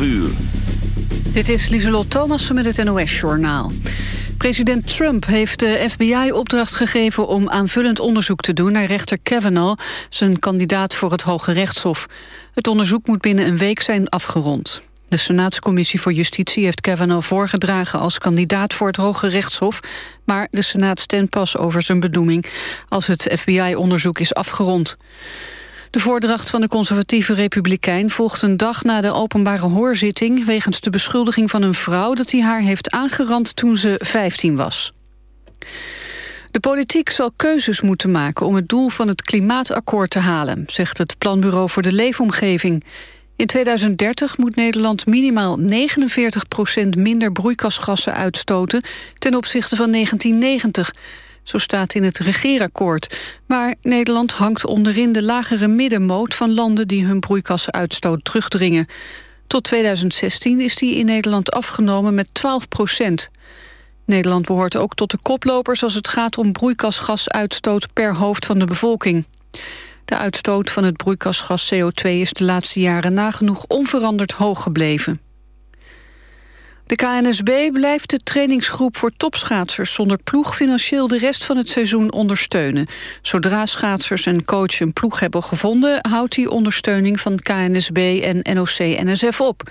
12 uur. Dit is Lieselot Thomassen met het NOS-journaal. President Trump heeft de FBI opdracht gegeven om aanvullend onderzoek te doen naar rechter Kavanaugh, zijn kandidaat voor het Hoge Rechtshof. Het onderzoek moet binnen een week zijn afgerond. De Senaatscommissie voor Justitie heeft Kavanaugh voorgedragen als kandidaat voor het Hoge Rechtshof, maar de Senaat stemt pas over zijn benoeming als het FBI-onderzoek is afgerond. De voordracht van de conservatieve republikein volgt een dag na de openbare hoorzitting... wegens de beschuldiging van een vrouw dat hij haar heeft aangerand toen ze 15 was. De politiek zal keuzes moeten maken om het doel van het klimaatakkoord te halen... zegt het Planbureau voor de Leefomgeving. In 2030 moet Nederland minimaal 49% minder broeikasgassen uitstoten... ten opzichte van 1990... Zo staat in het regeerakkoord. Maar Nederland hangt onderin de lagere middenmoot... van landen die hun broeikassenuitstoot terugdringen. Tot 2016 is die in Nederland afgenomen met 12 procent. Nederland behoort ook tot de koplopers als het gaat om broeikasgasuitstoot per hoofd van de bevolking. De uitstoot van het broeikasgas CO2 is de laatste jaren nagenoeg onveranderd hoog gebleven. De KNSB blijft de trainingsgroep voor topschaatsers zonder ploeg financieel de rest van het seizoen ondersteunen. Zodra schaatsers en coach een ploeg hebben gevonden, houdt die ondersteuning van KNSB en NOC-NSF op.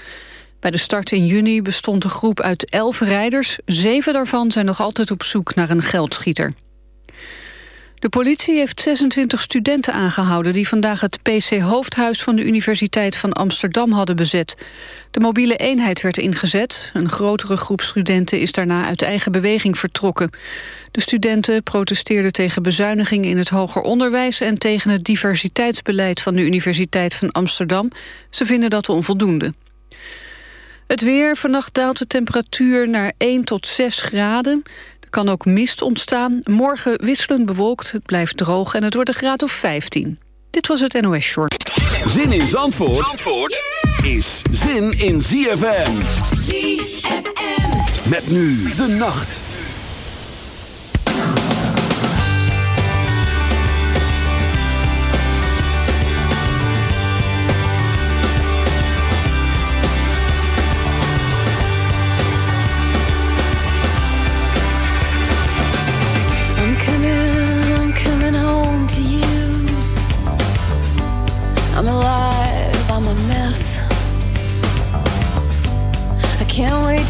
Bij de start in juni bestond de groep uit elf rijders. Zeven daarvan zijn nog altijd op zoek naar een geldschieter. De politie heeft 26 studenten aangehouden... die vandaag het PC-hoofdhuis van de Universiteit van Amsterdam hadden bezet. De mobiele eenheid werd ingezet. Een grotere groep studenten is daarna uit eigen beweging vertrokken. De studenten protesteerden tegen bezuinigingen in het hoger onderwijs... en tegen het diversiteitsbeleid van de Universiteit van Amsterdam. Ze vinden dat onvoldoende. Het weer. Vannacht daalt de temperatuur naar 1 tot 6 graden kan ook mist ontstaan. Morgen wisselend bewolkt, het blijft droog en het wordt een graad of 15. Dit was het NOS Short. Zin in Zandvoort, Zandvoort is zin in ZFM. ZFM. Met nu de nacht.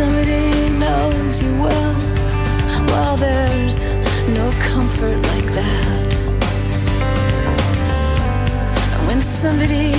somebody knows you well. Well, there's no comfort like that. When somebody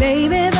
baby.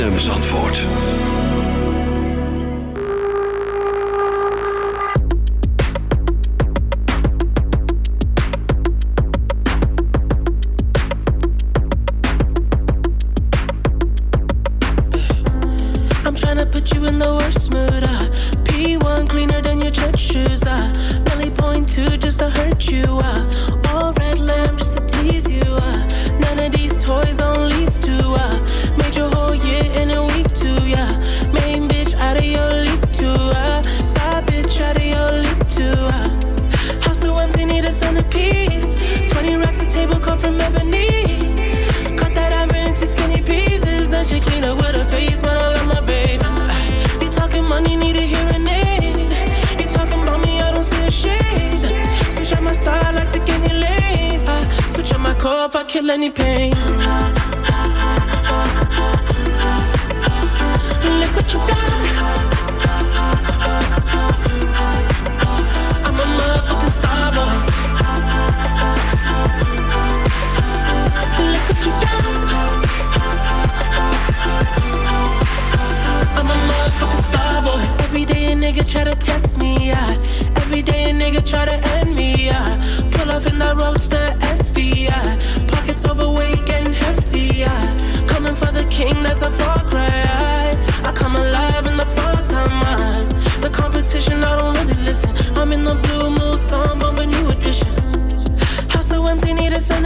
Değerimiz Allah.